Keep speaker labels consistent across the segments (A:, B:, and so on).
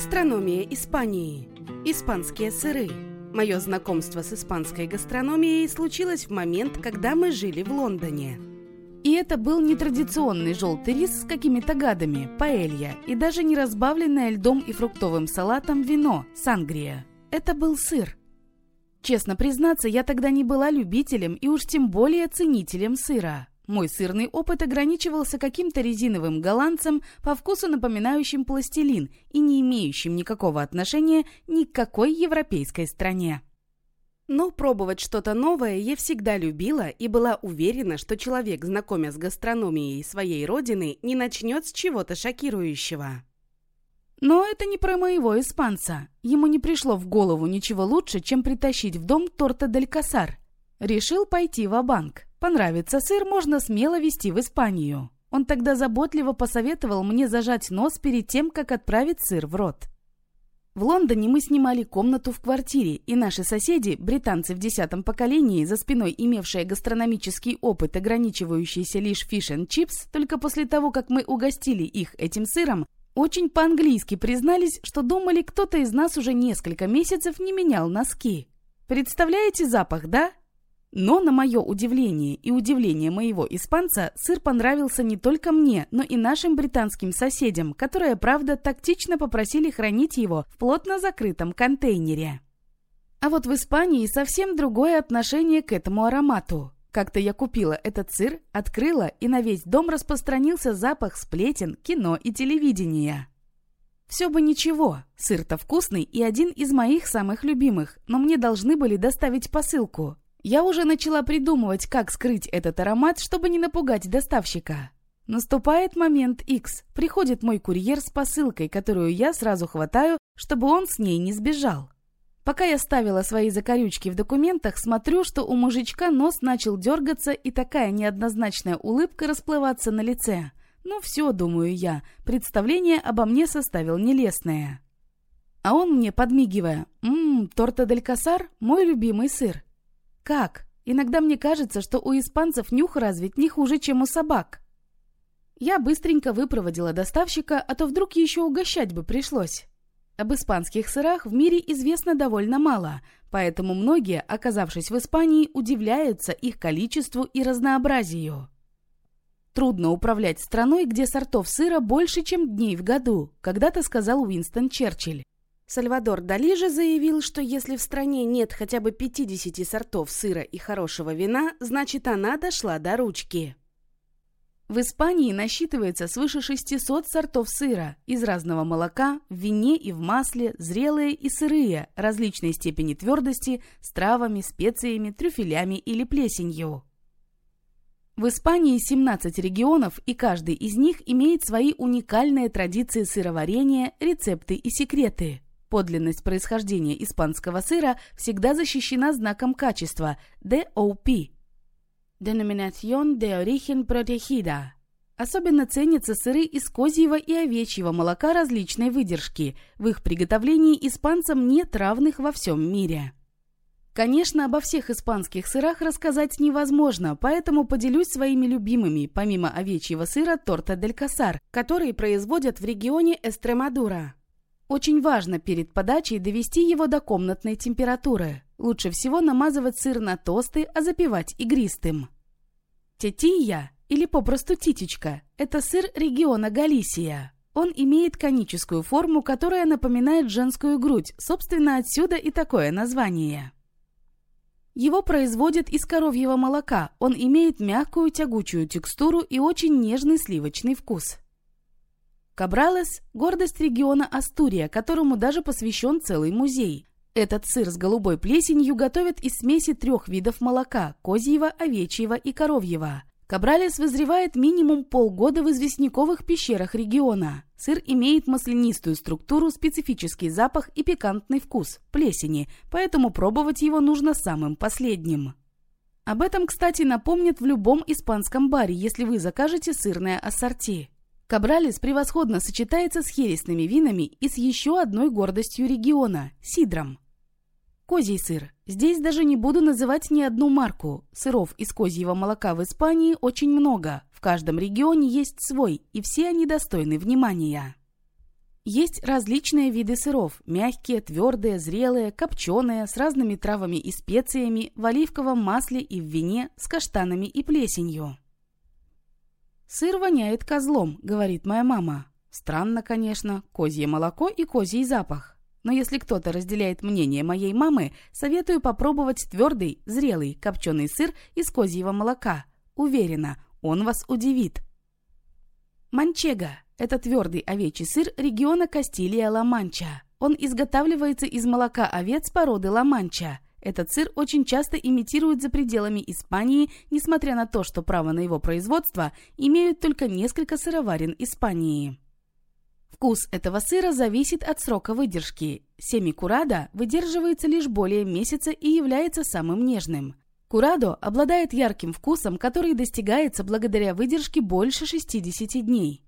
A: Гастрономия Испании. Испанские сыры. Мое знакомство с испанской гастрономией случилось в момент, когда мы жили в Лондоне.
B: И это был не традиционный желтый рис с какими-то гадами, паэлья, и даже не разбавленное льдом и фруктовым салатом вино, сангрия. Это был сыр. Честно признаться, я тогда не была любителем и уж тем более ценителем сыра. Мой сырный опыт ограничивался каким-то резиновым голландцем, по вкусу напоминающим пластилин и не имеющим никакого отношения ни к какой европейской стране.
A: Но пробовать что-то новое я всегда любила и была уверена, что человек, знакомясь с гастрономией своей родины, не начнет с чего-то шокирующего.
B: Но это не про моего испанца. Ему не пришло в голову ничего лучше, чем притащить в дом торта дель касар. Решил пойти в банк Понравится сыр, можно смело везти в Испанию. Он тогда заботливо посоветовал мне зажать нос перед тем, как отправить сыр в рот. В Лондоне мы снимали комнату в квартире, и наши соседи, британцы в десятом поколении, за спиной имевшие гастрономический опыт, ограничивающийся лишь фиш and чипс, только после того, как мы угостили их этим сыром, очень по-английски признались, что думали, кто-то из нас уже несколько месяцев не менял носки. Представляете запах, да? Но, на мое удивление и удивление моего испанца, сыр понравился не только мне, но и нашим британским соседям, которые, правда, тактично попросили хранить его в плотно закрытом контейнере. А вот в Испании совсем другое отношение к этому аромату. Как-то я купила этот сыр, открыла, и на весь дом распространился запах сплетен, кино и телевидения. Все бы ничего, сыр-то вкусный и один из моих самых любимых, но мне должны были доставить посылку. Я уже начала придумывать, как скрыть этот аромат, чтобы не напугать доставщика. Наступает момент X. Приходит мой курьер с посылкой, которую я сразу хватаю, чтобы он с ней не сбежал. Пока я ставила свои закорючки в документах, смотрю, что у мужичка нос начал дергаться и такая неоднозначная улыбка расплываться на лице. Ну все, думаю я, представление обо мне составил нелестное. А он мне, подмигивая, «Ммм, торта дель касар – мой любимый сыр. Как? Иногда мне кажется, что у испанцев нюх развит не хуже, чем у собак. Я быстренько выпроводила доставщика, а то вдруг еще угощать бы пришлось. Об испанских сырах в мире известно довольно мало, поэтому многие, оказавшись в Испании, удивляются их количеству и разнообразию. Трудно управлять страной, где сортов сыра больше, чем дней в году, когда-то сказал Уинстон Черчилль.
A: Сальвадор Дали же заявил, что если в стране нет хотя бы 50 сортов сыра и хорошего вина, значит она дошла до ручки.
B: В Испании насчитывается свыше 600 сортов сыра из разного молока, в вине и в масле, зрелые и сырые, различной степени твердости, с травами, специями, трюфелями или плесенью. В Испании 17 регионов, и каждый из них имеет свои уникальные традиции сыроварения, рецепты и секреты. Подлинность происхождения испанского сыра всегда защищена знаком качества DOP – Denominación de Origen Protegida. Особенно ценятся сыры из козьего и овечьего молока различной выдержки. В их приготовлении испанцам нет равных во всем мире. Конечно, обо всех испанских сырах рассказать невозможно, поэтому поделюсь своими любимыми, помимо овечьего сыра, торта дель касар, который производят в регионе Эстремадура. Очень важно перед подачей довести его до комнатной температуры. Лучше всего намазывать сыр на тосты, а запивать игристым. Тетия, или попросту титечка, это сыр региона Галисия. Он имеет коническую форму, которая напоминает женскую грудь, собственно, отсюда и такое название. Его производят из коровьего молока, он имеет мягкую тягучую текстуру и очень нежный сливочный вкус. Кабралес – гордость региона Астурия, которому даже посвящен целый музей. Этот сыр с голубой плесенью готовят из смеси трех видов молока – козьего, овечьего и коровьего. Кабралес вызревает минимум полгода в известняковых пещерах региона. Сыр имеет маслянистую структуру, специфический запах и пикантный вкус – плесени, поэтому пробовать его нужно самым последним. Об этом, кстати, напомнят в любом испанском баре, если вы закажете сырное ассорти. Кабралис превосходно сочетается с хересными винами и с еще одной гордостью региона – сидром. Козий сыр. Здесь даже не буду называть ни одну марку. Сыров из козьего молока в Испании очень много. В каждом регионе есть свой, и все они достойны внимания. Есть различные виды сыров – мягкие, твердые, зрелые, копченые, с разными травами и специями, в оливковом масле и в вине, с каштанами и плесенью. «Сыр воняет козлом», – говорит моя мама. Странно, конечно, козье молоко и козий запах. Но если кто-то разделяет мнение моей мамы, советую попробовать твердый, зрелый, копченый сыр из козьего молока. Уверена, он вас удивит. Манчега – это твердый овечий сыр региона Кастилия-Ла-Манча. Он изготавливается из молока овец породы Ла-Манча. Этот сыр очень часто имитируют за пределами Испании, несмотря на то, что право на его производство имеют только несколько сыроварен Испании. Вкус этого сыра зависит от срока выдержки. Семи-курадо выдерживается лишь более месяца и является самым нежным. Курадо обладает ярким вкусом, который достигается благодаря выдержке больше 60 дней.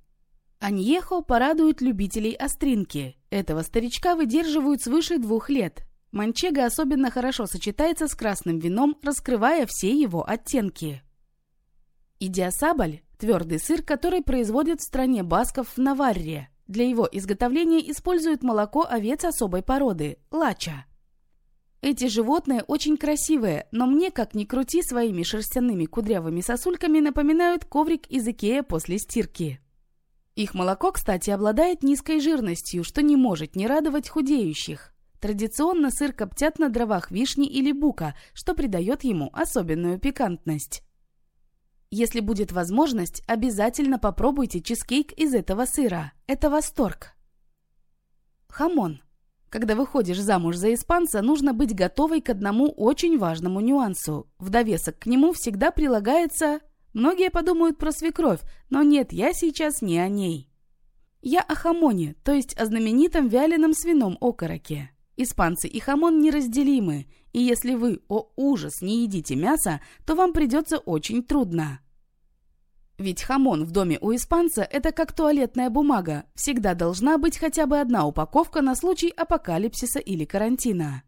B: Аньехо порадует любителей остринки. Этого старичка выдерживают свыше двух лет. Манчега особенно хорошо сочетается с красным вином, раскрывая все его оттенки. Идиасабль – твердый сыр, который производят в стране басков в Наварре. Для его изготовления используют молоко овец особой породы – лача. Эти животные очень красивые, но мне, как ни крути, своими шерстяными кудрявыми сосульками напоминают коврик из Икея после стирки. Их молоко, кстати, обладает низкой жирностью, что не может не радовать худеющих. Традиционно сыр коптят на дровах вишни или бука, что придает ему особенную пикантность. Если будет возможность, обязательно попробуйте чизкейк из этого сыра. Это восторг. Хамон. Когда выходишь замуж за испанца, нужно быть готовой к одному очень важному нюансу. В довесок к нему всегда прилагается... Многие подумают про свекровь, но нет, я сейчас не о ней. Я о хамоне, то есть о знаменитом вяленом свином окороке. Испанцы и хамон неразделимы, и если вы, о ужас, не едите мясо, то вам придется очень трудно. Ведь хамон в доме у испанца – это как туалетная бумага. Всегда должна быть хотя бы одна упаковка на случай апокалипсиса или карантина.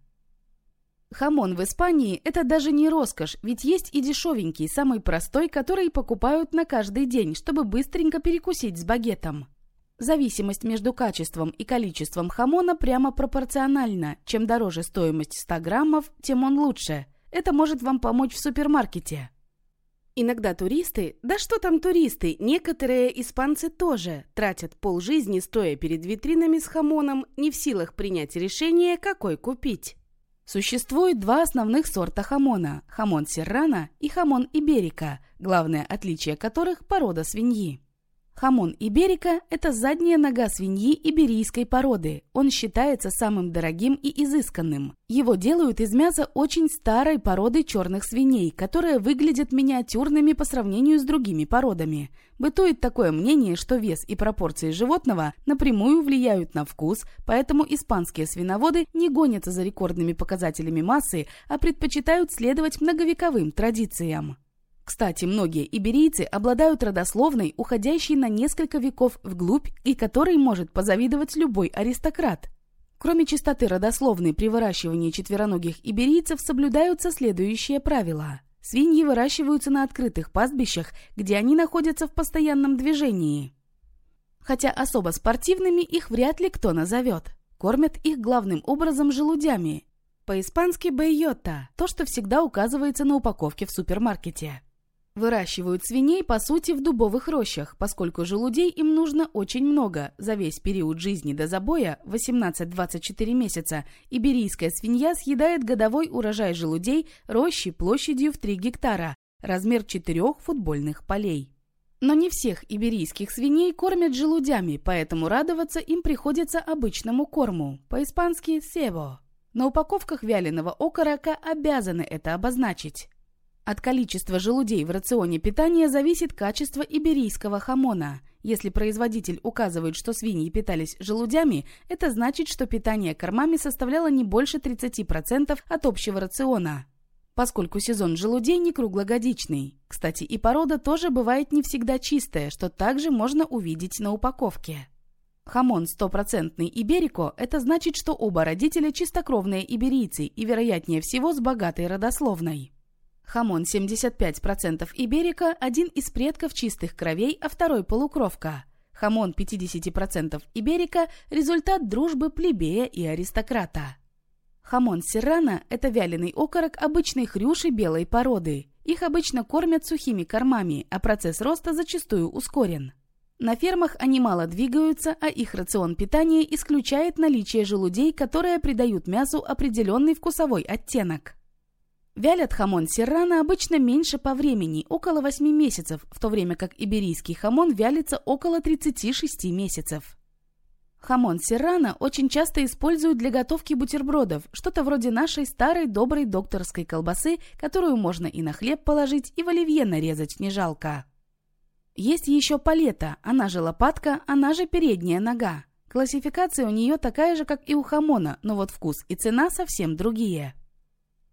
B: Хамон в Испании – это даже не роскошь, ведь есть и дешевенький, самый простой, который покупают на каждый день, чтобы быстренько перекусить с багетом. Зависимость между качеством и количеством хамона прямо пропорциональна. Чем дороже стоимость 100 граммов, тем он лучше. Это может вам помочь в супермаркете. Иногда туристы, да что там туристы, некоторые испанцы тоже тратят полжизни, стоя перед витринами с хамоном, не в силах принять решение, какой купить. Существует два основных сорта хамона – хамон серрано и хамон иберика, главное отличие которых – порода свиньи. Хамон иберика – это задняя нога свиньи иберийской породы. Он считается самым дорогим и изысканным. Его делают из мяса очень старой породы черных свиней, которые выглядят миниатюрными по сравнению с другими породами. Бытует такое мнение, что вес и пропорции животного напрямую влияют на вкус, поэтому испанские свиноводы не гонятся за рекордными показателями массы, а предпочитают следовать многовековым традициям. Кстати, многие иберийцы обладают родословной, уходящей на несколько веков вглубь и которой может позавидовать любой аристократ. Кроме чистоты родословной при выращивании четвероногих иберийцев соблюдаются следующие правила. Свиньи выращиваются на открытых пастбищах, где они находятся в постоянном движении. Хотя особо спортивными их вряд ли кто назовет. Кормят их главным образом желудями. По-испански «бейота» – то, что всегда указывается на упаковке в супермаркете. Выращивают свиней, по сути, в дубовых рощах, поскольку желудей им нужно очень много. За весь период жизни до забоя, 18-24 месяца, иберийская свинья съедает годовой урожай желудей рощи площадью в 3 гектара, размер 4 футбольных полей. Но не всех иберийских свиней кормят желудями, поэтому радоваться им приходится обычному корму, по-испански «сево». На упаковках вяленого окорока обязаны это обозначить. От количества желудей в рационе питания зависит качество иберийского хамона. Если производитель указывает, что свиньи питались желудями, это значит, что питание кормами составляло не больше 30% от общего рациона. Поскольку сезон желудей не круглогодичный. Кстати, и порода тоже бывает не всегда чистая, что также можно увидеть на упаковке. Хамон стопроцентный иберико – это значит, что оба родителя чистокровные иберийцы и, вероятнее всего, с богатой родословной. Хамон 75% Иберика – один из предков чистых кровей, а второй – полукровка. Хамон 50% иберика – результат дружбы плебея и аристократа. Хамон серрано – это вяленый окорок обычной хрюши белой породы. Их обычно кормят сухими кормами, а процесс роста зачастую ускорен. На фермах они мало двигаются, а их рацион питания исключает наличие желудей, которые придают мясу определенный вкусовой оттенок. Вялят хамон серрано обычно меньше по времени, около 8 месяцев, в то время как иберийский хамон вялится около 36 месяцев. Хамон серрано очень часто используют для готовки бутербродов, что-то вроде нашей старой доброй докторской колбасы, которую можно и на хлеб положить, и в оливье нарезать не жалко. Есть еще палета, она же лопатка, она же передняя нога. Классификация у нее такая же, как и у хамона, но вот вкус и цена совсем другие.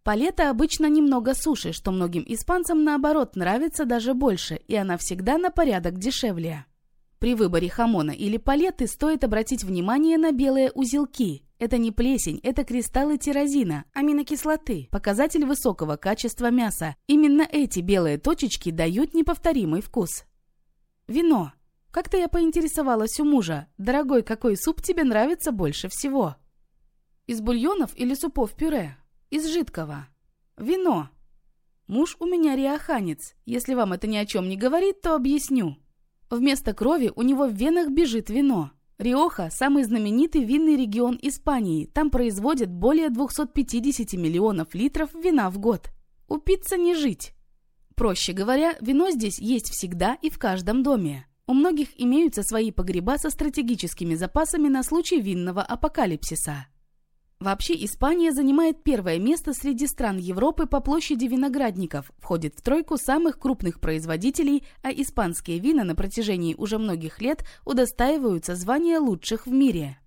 B: Палета обычно немного суше, что многим испанцам наоборот нравится даже больше, и она всегда на порядок дешевле. При выборе хамона или палеты стоит обратить внимание на белые узелки. Это не плесень, это кристаллы тирозина, аминокислоты, показатель высокого качества мяса. Именно эти белые точечки дают неповторимый вкус. Вино. Как-то я поинтересовалась у мужа, дорогой, какой суп тебе нравится больше всего? Из бульонов или супов пюре? Из жидкого. Вино. Муж у меня риоханец. Если вам это ни о чем не говорит, то объясню. Вместо крови у него в венах бежит вино. Риоха – самый знаменитый винный регион Испании. Там производят более 250 миллионов литров вина в год. Упиться не жить. Проще говоря, вино здесь есть всегда и в каждом доме. У многих имеются свои погреба со стратегическими запасами на случай винного апокалипсиса. Вообще Испания занимает первое место среди стран Европы по площади виноградников, входит в тройку самых крупных производителей, а испанские вина на протяжении уже многих лет удостаиваются звания лучших в мире.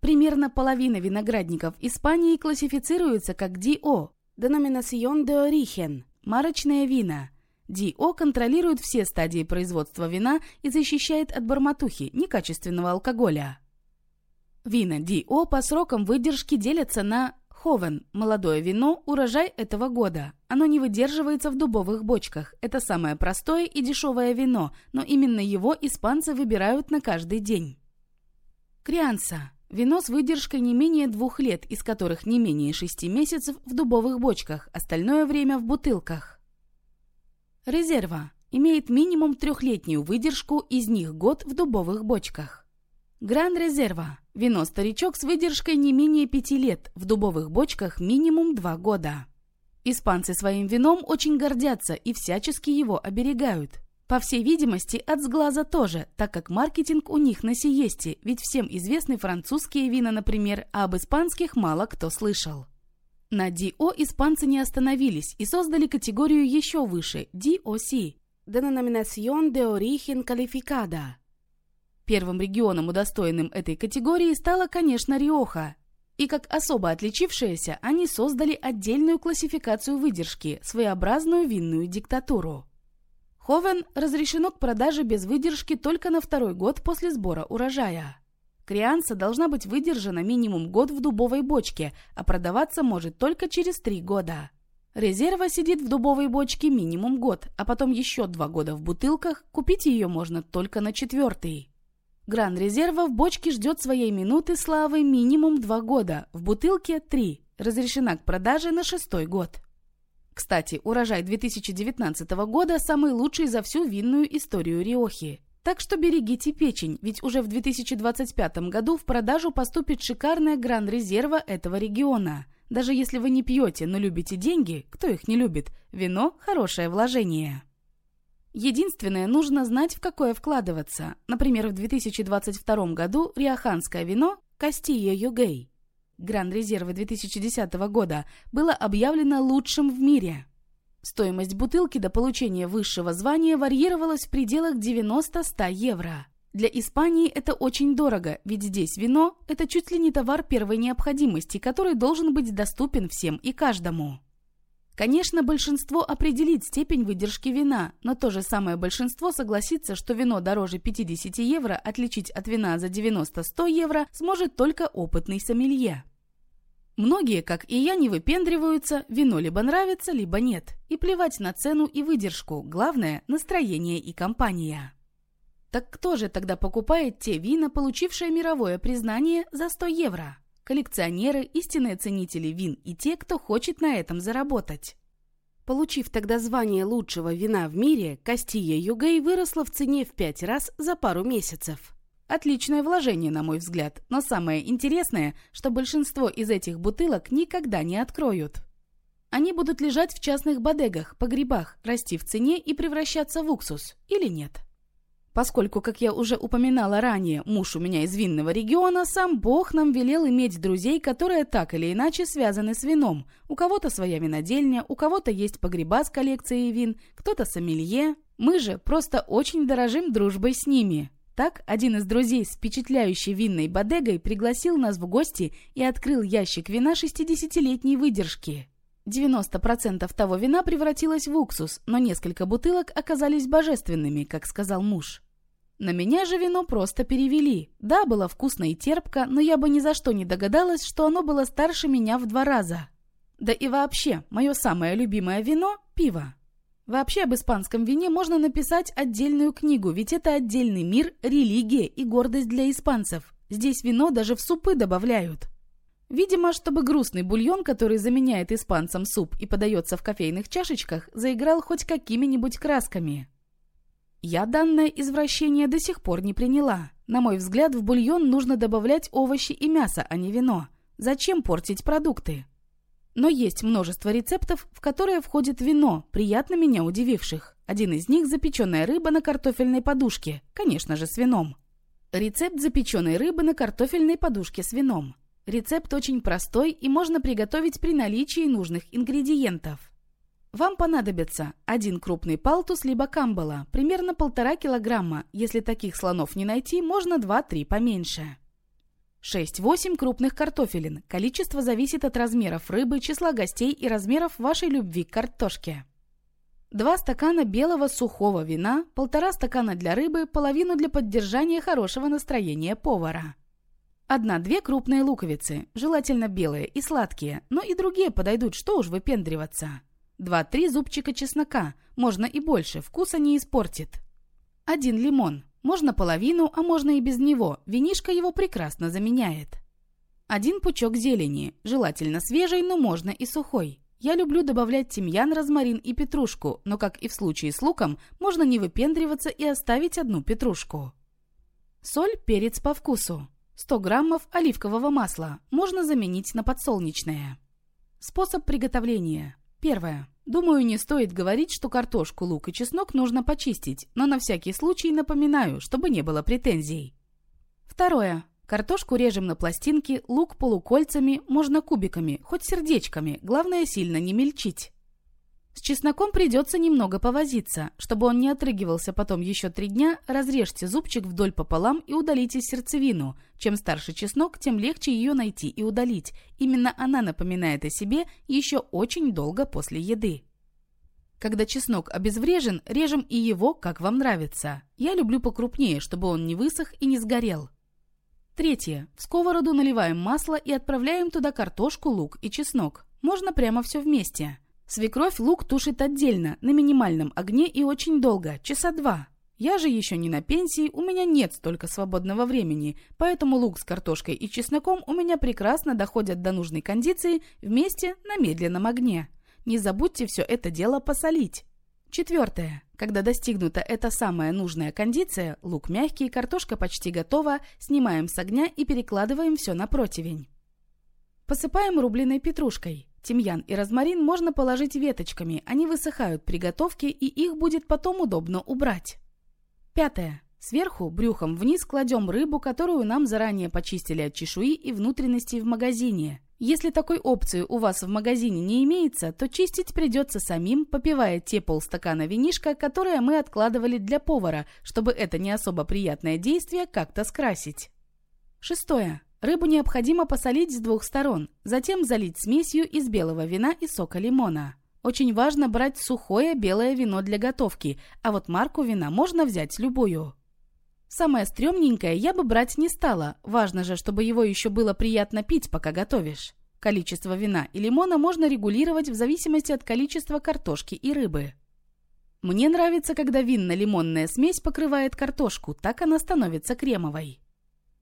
B: Примерно половина виноградников Испании классифицируется как DO – Denominación de Origen – марочное вина. DO контролирует все стадии производства вина и защищает от барматухи, некачественного алкоголя. Вина Ди-О по срокам выдержки делятся на Ховен – молодое вино, урожай этого года. Оно не выдерживается в дубовых бочках. Это самое простое и дешевое вино, но именно его испанцы выбирают на каждый день. Крианса – вино с выдержкой не менее двух лет, из которых не менее шести месяцев в дубовых бочках, остальное время в бутылках. Резерва – имеет минимум трехлетнюю выдержку, из них год в дубовых бочках. Гран-резерва. Вино-старичок с выдержкой не менее пяти лет, в дубовых бочках минимум два года. Испанцы своим вином очень гордятся и всячески его оберегают. По всей видимости, от сглаза тоже, так как маркетинг у них на сиесте, ведь всем известны французские вина, например, а об испанских мало кто слышал. На DO испанцы не остановились и создали категорию еще выше – DOC – Denominación de Origen Calificada Первым регионом, удостоенным этой категории, стала, конечно, Риоха. И как особо отличившиеся, они создали отдельную классификацию выдержки, своеобразную винную диктатуру. Ховен разрешено к продаже без выдержки только на второй год после сбора урожая. Крианса должна быть выдержана минимум год в дубовой бочке, а продаваться может только через три года. Резерва сидит в дубовой бочке минимум год, а потом еще два года в бутылках, купить ее можно только на четвертый. Гран-резерва в бочке ждет своей минуты славы минимум 2 года, в бутылке 3, разрешена к продаже на шестой год. Кстати, урожай 2019 года самый лучший за всю винную историю Риохи. Так что берегите печень, ведь уже в 2025 году в продажу поступит шикарная гран-резерва этого региона. Даже если вы не пьете, но любите деньги, кто их не любит, вино – хорошее вложение. Единственное, нужно знать, в какое вкладываться. Например, в 2022 году риоханское вино Кастия Югей Гран-резервы 2010 года было объявлено лучшим в мире. Стоимость бутылки до получения высшего звания варьировалась в пределах 90-100 евро. Для Испании это очень дорого, ведь здесь вино – это чуть ли не товар первой необходимости, который должен быть доступен всем и каждому. Конечно, большинство определит степень выдержки вина, но то же самое большинство согласится, что вино дороже 50 евро отличить от вина за 90-100 евро сможет только опытный сомелье. Многие, как и я, не выпендриваются, вино либо нравится, либо нет. И плевать на цену и выдержку, главное – настроение и компания. Так кто же тогда покупает те вина, получившие мировое признание за 100 евро? Коллекционеры, истинные ценители вин и те, кто хочет на этом заработать.
A: Получив тогда звание лучшего вина в мире, Кастия Югей выросла в цене в пять раз за пару месяцев.
B: Отличное вложение, на мой взгляд, но самое интересное, что большинство из этих бутылок никогда не откроют. Они будут лежать в частных бодегах, погребах, расти в цене и превращаться в уксус, или нет? Поскольку, как я уже упоминала ранее, муж у меня из винного региона, сам Бог нам велел иметь друзей, которые так или иначе связаны с вином. У кого-то своя винодельня, у кого-то есть погреба с коллекцией вин, кто-то сомелье. Мы же просто очень дорожим дружбой с ними. Так, один из друзей с впечатляющей винной бодегой пригласил нас в гости и открыл ящик вина 60-летней выдержки. 90% того вина превратилось в уксус, но несколько бутылок оказались божественными, как сказал муж. На меня же вино просто перевели. Да, было вкусно и терпко, но я бы ни за что не догадалась, что оно было старше меня в два раза. Да и вообще, мое самое любимое вино – пиво. Вообще об испанском вине можно написать отдельную книгу, ведь это отдельный мир, религия и гордость для испанцев. Здесь вино даже в супы добавляют. Видимо, чтобы грустный бульон, который заменяет испанцам суп и подается в кофейных чашечках, заиграл хоть какими-нибудь красками. Я данное извращение до сих пор не приняла. На мой взгляд, в бульон нужно добавлять овощи и мясо, а не вино. Зачем портить продукты? Но есть множество рецептов, в которые входит вино, приятно меня удививших. Один из них – запеченная рыба на картофельной подушке, конечно же, с вином. Рецепт запеченной рыбы на картофельной подушке с вином. Рецепт очень простой и можно приготовить при наличии нужных ингредиентов. Вам понадобится один крупный палтус либо камбала, примерно полтора килограмма. Если таких слонов не найти, можно 2-3 поменьше. 6-8 крупных картофелин. Количество зависит от размеров рыбы, числа гостей и размеров вашей любви к картошке. 2 стакана белого сухого вина, полтора стакана для рыбы, половину для поддержания хорошего настроения повара. Одна-две крупные луковицы, желательно белые и сладкие, но и другие подойдут, что уж выпендриваться. Два-три зубчика чеснока, можно и больше, вкуса не испортит. Один лимон, можно половину, а можно и без него, винишка его прекрасно заменяет. Один пучок зелени, желательно свежий, но можно и сухой. Я люблю добавлять тимьян, розмарин и петрушку, но, как и в случае с луком, можно не выпендриваться и оставить одну петрушку. Соль, перец по вкусу. 100 граммов оливкового масла можно заменить на подсолнечное. Способ приготовления. Первое. Думаю, не стоит говорить, что картошку, лук и чеснок нужно почистить, но на всякий случай напоминаю, чтобы не было претензий. Второе. Картошку режем на пластинки, лук полукольцами, можно кубиками, хоть сердечками, главное сильно не мельчить. С чесноком придется немного повозиться. Чтобы он не отрыгивался потом еще три дня, разрежьте зубчик вдоль пополам и удалите сердцевину. Чем старше чеснок, тем легче ее найти и удалить. Именно она напоминает о себе еще очень долго после еды. Когда чеснок обезврежен, режем и его, как вам нравится. Я люблю покрупнее, чтобы он не высох и не сгорел. Третье. В сковороду наливаем масло и отправляем туда картошку, лук и чеснок. Можно прямо все вместе. Свекровь лук тушит отдельно, на минимальном огне и очень долго, часа два. Я же еще не на пенсии, у меня нет столько свободного времени, поэтому лук с картошкой и чесноком у меня прекрасно доходят до нужной кондиции вместе на медленном огне. Не забудьте все это дело посолить. Четвертое. Когда достигнута эта самая нужная кондиция, лук мягкий, картошка почти готова, снимаем с огня и перекладываем все на противень. Посыпаем рубленой петрушкой. Тимьян и розмарин можно положить веточками, они высыхают при готовке и их будет потом удобно убрать. Пятое. Сверху, брюхом вниз, кладем рыбу, которую нам заранее почистили от чешуи и внутренностей в магазине. Если такой опции у вас в магазине не имеется, то чистить придется самим, попивая те полстакана винишка, которые мы откладывали для повара, чтобы это не особо приятное действие как-то скрасить. Шестое. Рыбу необходимо посолить с двух сторон, затем залить смесью из белого вина и сока лимона. Очень важно брать сухое белое вино для готовки, а вот марку вина можно взять любую. Самое стрёмненькое я бы брать не стала, важно же, чтобы его еще было приятно пить, пока готовишь. Количество вина и лимона можно регулировать в зависимости от количества картошки и рыбы. Мне нравится, когда винно-лимонная смесь покрывает картошку, так она становится кремовой.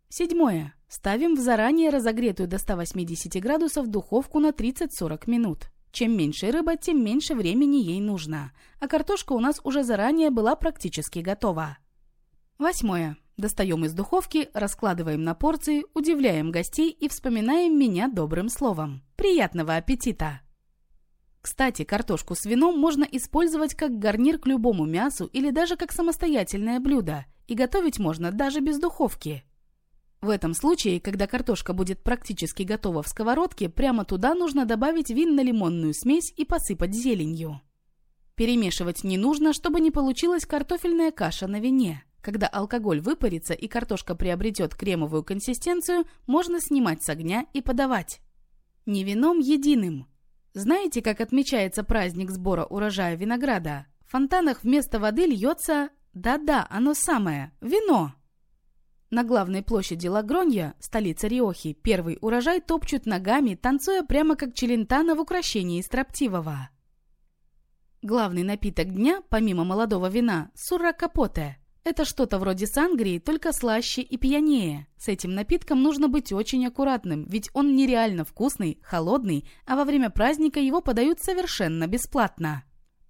B: Седьмое. Ставим в заранее разогретую до 180 градусов духовку на 30-40 минут. Чем меньше рыба, тем меньше времени ей нужно. А картошка у нас уже заранее была практически готова. Восьмое. Достаем из духовки, раскладываем на порции, удивляем гостей и вспоминаем меня добрым словом. Приятного аппетита! Кстати, картошку с вином можно использовать как гарнир к любому мясу или даже как самостоятельное блюдо, и готовить можно даже без духовки. В этом случае, когда картошка будет практически готова в сковородке, прямо туда нужно добавить винно-лимонную смесь и посыпать зеленью. Перемешивать не нужно, чтобы не получилась картофельная каша на вине. Когда алкоголь выпарится и картошка приобретет кремовую консистенцию, можно снимать с огня и подавать. Не вином единым. Знаете, как отмечается праздник сбора урожая винограда? В фонтанах вместо воды льется... Да-да, оно самое. Вино. На главной площади Лагронья, столица Риохи, первый урожай топчут ногами, танцуя прямо как челентано в украшении строптивого. Главный напиток дня, помимо молодого вина, сурра капоте. Это что-то вроде сангрии, только слаще и пьянее. С этим напитком нужно быть очень аккуратным, ведь он нереально вкусный, холодный, а во время праздника его подают совершенно бесплатно.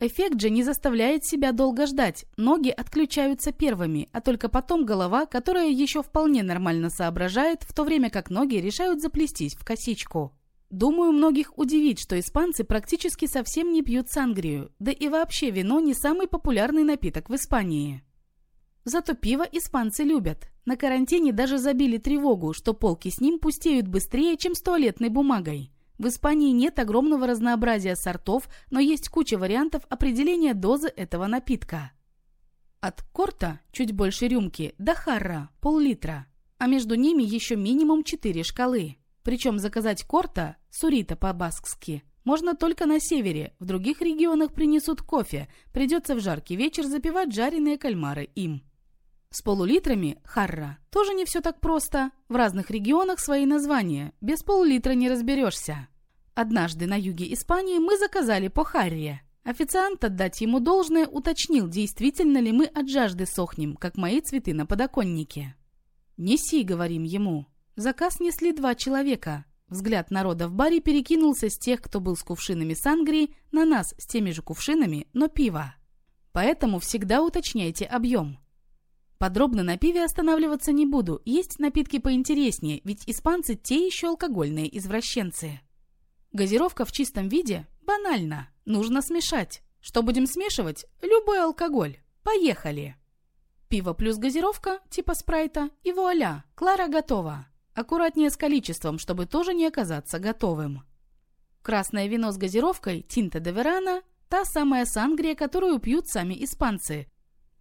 B: Эффект же не заставляет себя долго ждать, ноги отключаются первыми, а только потом голова, которая еще вполне нормально соображает, в то время как ноги решают заплестись в косичку. Думаю, многих удивит, что испанцы практически совсем не пьют сангрию, да и вообще вино не самый популярный напиток в Испании. Зато пиво испанцы любят. На карантине даже забили тревогу, что полки с ним пустеют быстрее, чем с туалетной бумагой. В Испании нет огромного разнообразия сортов, но есть куча вариантов определения дозы этого напитка. От корта, чуть больше рюмки, до харра, пол-литра. А между ними еще минимум 4 шкалы. Причем заказать корта, сурита по-баскски, можно только на севере, в других регионах принесут кофе, придется в жаркий вечер запивать жареные кальмары им. С полулитрами харра тоже не все так просто. В разных регионах свои названия. Без полулитра не разберешься. Однажды на юге Испании мы заказали по харре. Официант, отдать ему должное, уточнил, действительно ли мы от жажды сохнем, как мои цветы на подоконнике. «Неси», — говорим ему. Заказ несли два человека. Взгляд народа в баре перекинулся с тех, кто был с кувшинами сангрии, на нас с теми же кувшинами, но пива. Поэтому всегда уточняйте объем. Подробно на пиве останавливаться не буду, есть напитки поинтереснее, ведь испанцы те еще алкогольные извращенцы. Газировка в чистом виде? Банально. Нужно смешать. Что будем смешивать? Любой алкоголь. Поехали. Пиво плюс газировка, типа спрайта, и вуаля, Клара готова. Аккуратнее с количеством, чтобы тоже не оказаться готовым. Красное вино с газировкой, тинта де верана, та самая сангрия, которую пьют сами испанцы,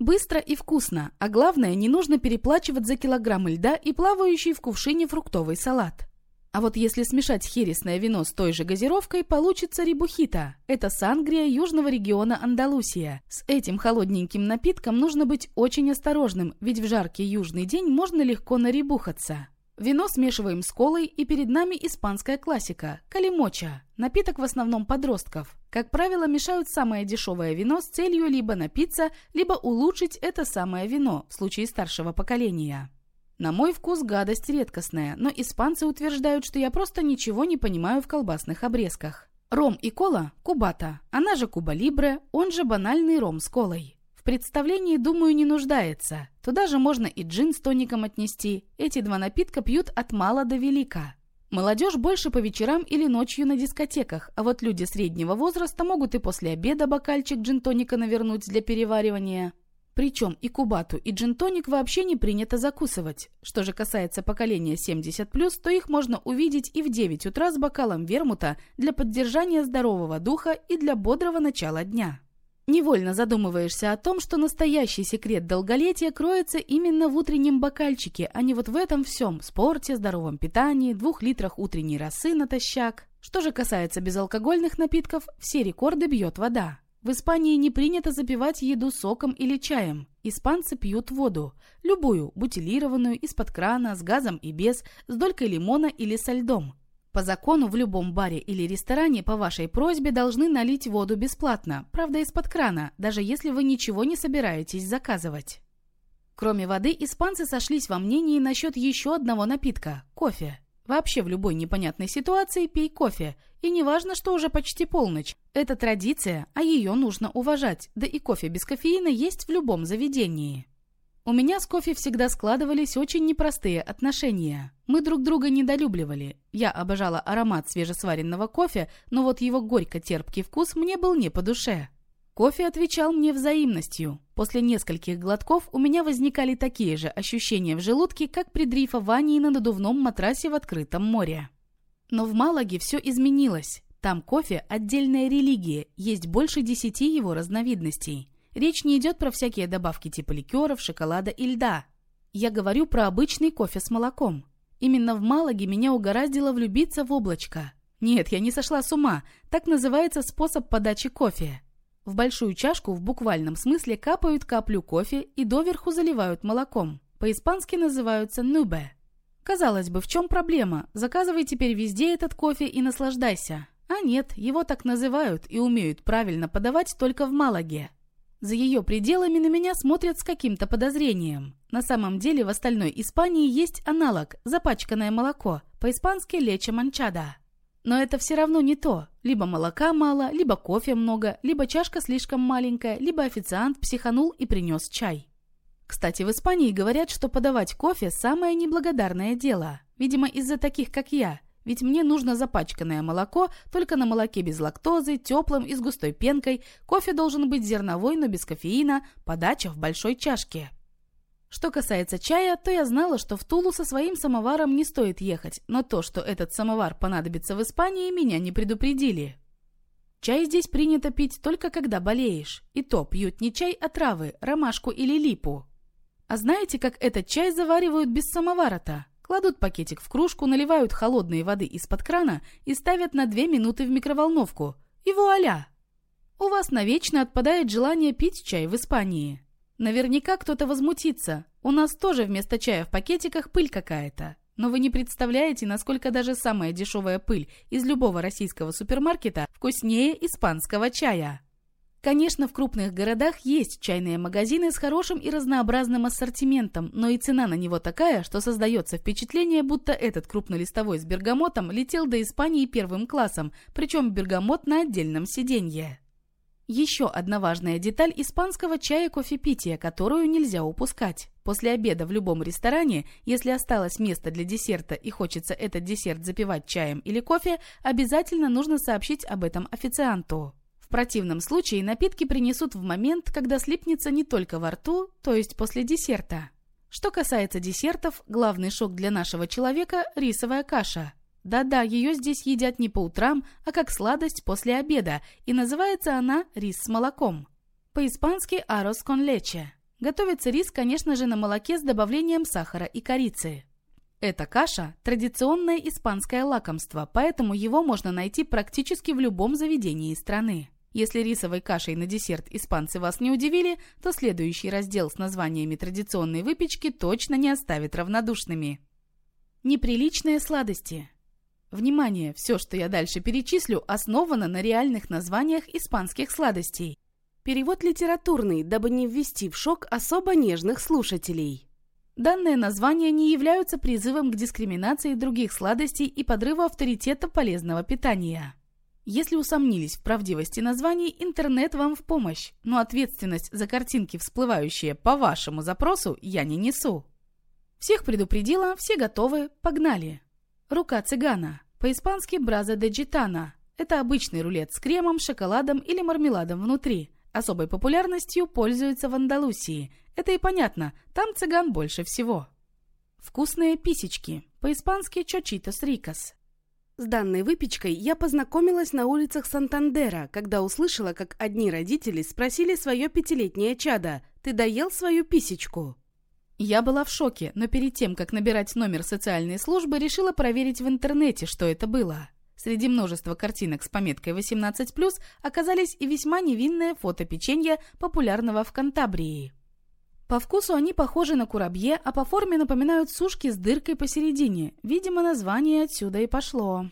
B: Быстро и вкусно, а главное, не нужно переплачивать за килограмм льда и плавающий в кувшине фруктовый салат. А вот если смешать хересное вино с той же газировкой, получится рибухита. Это сангрия южного региона Андалусия. С этим холодненьким напитком нужно быть очень осторожным, ведь в жаркий южный день можно легко нарибухаться. Вино смешиваем с колой, и перед нами испанская классика – калимоча. Напиток в основном подростков. Как правило, мешают самое дешевое вино с целью либо напиться, либо улучшить это самое вино в случае старшего поколения. На мой вкус гадость редкостная, но испанцы утверждают, что я просто ничего не понимаю в колбасных обрезках. Ром и кола – кубата, она же куба либре, он же банальный ром с колой. В представлении, думаю, не нуждается. Туда же можно и джин с тоником отнести. Эти два напитка пьют от мала до велика. Молодежь больше по вечерам или ночью на дискотеках, а вот люди среднего возраста могут и после обеда бокальчик джин-тоника навернуть для переваривания. Причем и кубату, и джин-тоник вообще не принято закусывать. Что же касается поколения 70+, то их можно увидеть и в 9 утра с бокалом вермута для поддержания здорового духа и для бодрого начала дня. Невольно задумываешься о том, что настоящий секрет долголетия кроется именно в утреннем бокальчике, а не вот в этом всем – спорте, здоровом питании, двух литрах утренней росы натощак. Что же касается безалкогольных напитков, все рекорды бьет вода. В Испании не принято запивать еду соком или чаем. Испанцы пьют воду. Любую, бутилированную, из-под крана, с газом и без, с долькой лимона или со льдом. По закону в любом баре или ресторане по вашей просьбе должны налить воду бесплатно, правда из-под крана, даже если вы ничего не собираетесь заказывать. Кроме воды, испанцы сошлись во мнении насчет еще одного напитка – кофе. Вообще в любой непонятной ситуации пей кофе. И не важно, что уже почти полночь. Это традиция, а ее нужно уважать. Да и кофе без кофеина есть в любом заведении. У меня с кофе всегда складывались очень непростые отношения. Мы друг друга недолюбливали. Я обожала аромат свежесваренного кофе, но вот его горько-терпкий вкус мне был не по душе. Кофе отвечал мне взаимностью. После нескольких глотков у меня возникали такие же ощущения в желудке, как при дрейфовании на надувном матрасе в открытом море. Но в Малаге все изменилось. Там кофе – отдельная религия, есть больше десяти его разновидностей. Речь не идет про всякие добавки типа ликеров, шоколада и льда. Я говорю про обычный кофе с молоком. Именно в Малаге меня угораздило влюбиться в облачко. Нет, я не сошла с ума. Так называется способ подачи кофе. В большую чашку в буквальном смысле капают каплю кофе и доверху заливают молоком. По-испански называются нубе. Казалось бы, в чем проблема? Заказывай теперь везде этот кофе и наслаждайся. А нет, его так называют и умеют правильно подавать только в Малаге. За ее пределами на меня смотрят с каким-то подозрением. На самом деле в остальной Испании есть аналог – запачканное молоко, по-испански лече манчада. Но это все равно не то. Либо молока мало, либо кофе много, либо чашка слишком маленькая, либо официант психанул и принес чай. Кстати, в Испании говорят, что подавать кофе – самое неблагодарное дело. Видимо, из-за таких, как я – ведь мне нужно запачканное молоко, только на молоке без лактозы, теплым и с густой пенкой. Кофе должен быть зерновой, но без кофеина. Подача в большой чашке. Что касается чая, то я знала, что в Тулу со своим самоваром не стоит ехать, но то, что этот самовар понадобится в Испании, меня не предупредили. Чай здесь принято пить только когда болеешь. И то пьют не чай, а травы, ромашку или липу. А знаете, как этот чай заваривают без самовара-то? Кладут пакетик в кружку, наливают холодной воды из-под крана и ставят на 2 минуты в микроволновку. И вуаля! У вас навечно отпадает желание пить чай в Испании. Наверняка кто-то возмутится. У нас тоже вместо чая в пакетиках пыль какая-то. Но вы не представляете, насколько даже самая дешевая пыль из любого российского супермаркета вкуснее испанского чая. Конечно, в крупных городах есть чайные магазины с хорошим и разнообразным ассортиментом, но и цена на него такая, что создается впечатление, будто этот крупнолистовой с бергамотом летел до Испании первым классом, причем бергамот на отдельном сиденье. Еще одна важная деталь испанского чая кофепития, которую нельзя упускать. После обеда в любом ресторане, если осталось место для десерта и хочется этот десерт запивать чаем или кофе, обязательно нужно сообщить об этом официанту противном случае напитки принесут в момент, когда слипнется не только во рту, то есть после десерта. Что касается десертов, главный шок для нашего человека – рисовая каша. Да-да, ее здесь едят не по утрам, а как сладость после обеда, и называется она рис с молоком. По-испански «arroz con leche». Готовится рис, конечно же, на молоке с добавлением сахара и корицы. Эта каша – традиционное испанское лакомство, поэтому его можно найти практически в любом заведении страны. Если рисовой кашей на десерт испанцы вас не удивили, то следующий раздел с названиями традиционной выпечки точно не оставит равнодушными. Неприличные сладости. Внимание, все, что я дальше перечислю, основано на реальных названиях испанских сладостей. Перевод литературный, дабы не ввести в шок особо нежных слушателей. Данные названия не являются призывом к дискриминации других сладостей и подрыву авторитета полезного питания. Если усомнились в правдивости названий, интернет вам в помощь, но ответственность за картинки, всплывающие по вашему запросу, я не несу. Всех предупредила, все готовы, погнали. Рука цыгана. По-испански браза де гитана. Это обычный рулет с кремом, шоколадом или мармеладом внутри. Особой популярностью пользуется в Андалусии. Это и понятно, там цыган больше всего. Вкусные писечки. По-испански чочитос рикос. С данной выпечкой я познакомилась на улицах Сантандера, когда услышала, как одни родители спросили свое пятилетнее чадо «Ты доел свою писечку?» Я была в шоке, но перед тем, как набирать номер социальной службы, решила проверить в интернете, что это было. Среди множества картинок с пометкой 18+, оказались и весьма невинные фото печенья, популярного в Кантабрии. По вкусу они похожи на курабье, а по форме напоминают сушки с дыркой посередине. Видимо, название отсюда и пошло.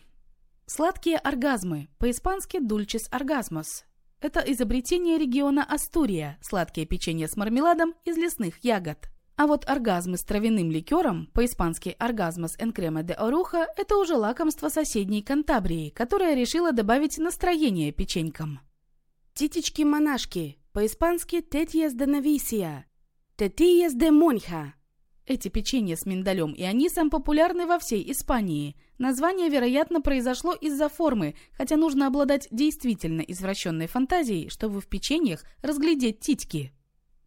B: Сладкие оргазмы, по-испански «dulces orgasmos». Это изобретение региона Астурия, сладкие печенье с мармеладом из лесных ягод. А вот оргазмы с травяным ликером, по-испански «оргазмос crema de oruja», это уже лакомство соседней Кантабрии, которая решила добавить настроение печенькам.
A: Титечки-монашки, по-испански «тетьес de novisia», «тетиес de monja».
B: Эти печенья с миндалем и анисом популярны во всей Испании. Название, вероятно, произошло из-за формы, хотя нужно обладать действительно извращенной фантазией, чтобы в печеньях разглядеть титьки.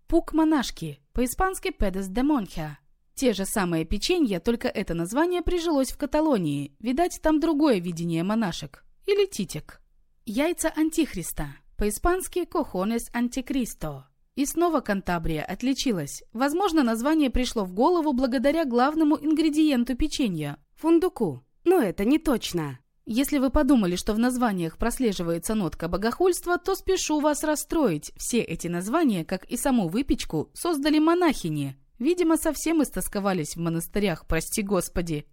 B: Пук-монашки, по-испански «педес де монха». Те же самые печенья, только это название прижилось в Каталонии. Видать, там другое видение монашек. Или титик. Яйца Антихриста, по-испански «кохонес антикристо». И снова Кантабрия отличилась. Возможно, название пришло в голову благодаря главному ингредиенту печенья – фундуку.
A: Но это не точно.
B: Если вы подумали, что в названиях прослеживается нотка богохульства, то спешу вас расстроить. Все эти названия, как и саму выпечку, создали монахини. Видимо, совсем истосковались в монастырях, прости господи.